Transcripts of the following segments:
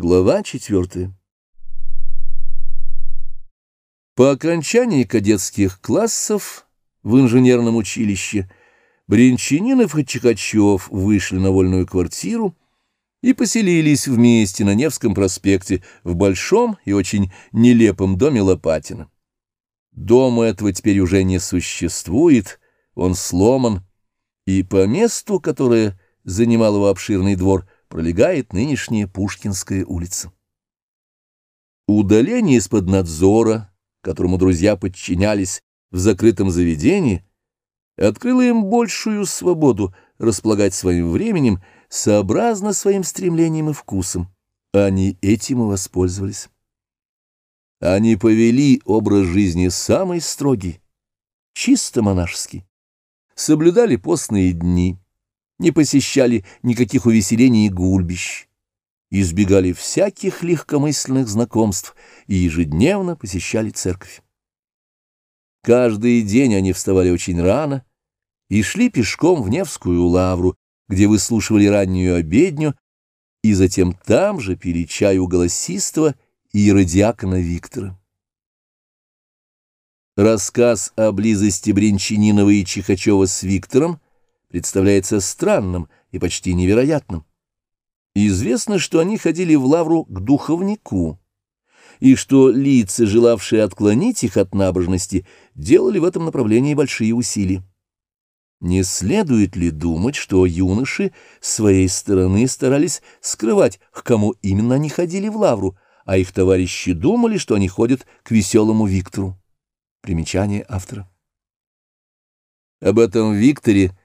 Глава четвертая По окончании кадетских классов в инженерном училище Бринчанинов и Чикачев вышли на вольную квартиру и поселились вместе на Невском проспекте в большом и очень нелепом доме Лопатина. Дома этого теперь уже не существует, он сломан, и по месту, которое занимал его обширный двор, пролегает нынешняя Пушкинская улица. Удаление из-под надзора, которому друзья подчинялись в закрытом заведении, открыло им большую свободу располагать своим временем сообразно своим стремлениям и вкусам. Они этим и воспользовались. Они повели образ жизни самый строгий, чисто монашеский, соблюдали постные дни, не посещали никаких увеселений и гульбищ, избегали всяких легкомысленных знакомств и ежедневно посещали церковь. Каждый день они вставали очень рано и шли пешком в Невскую лавру, где выслушивали раннюю обедню, и затем там же пили чай у голосистого и иродиакона Виктора. Рассказ о близости Бринчанинова и Чихачева с Виктором представляется странным и почти невероятным. Известно, что они ходили в лавру к духовнику, и что лица, желавшие отклонить их от набожности, делали в этом направлении большие усилия. Не следует ли думать, что юноши с своей стороны старались скрывать, к кому именно они ходили в лавру, а их товарищи думали, что они ходят к веселому Виктору? Примечание автора. Об этом Викторе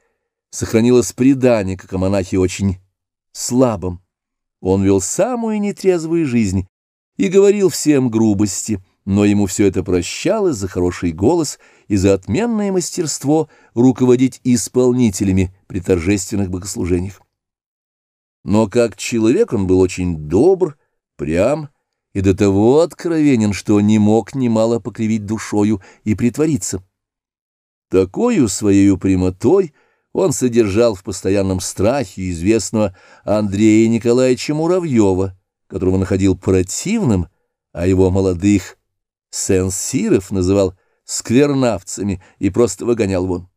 сохранилось предание, как о монахе очень слабом. Он вел самую нетрезвую жизнь и говорил всем грубости, но ему все это прощалось за хороший голос и за отменное мастерство руководить исполнителями при торжественных богослужениях. Но как человек он был очень добр, прям и до того откровенен, что не мог немало покривить душою и притвориться. Такою своей прямотой он содержал в постоянном страхе известного Андрея Николаевича Муравьева, которого находил противным, а его молодых сенсиров называл сквернавцами и просто выгонял вон.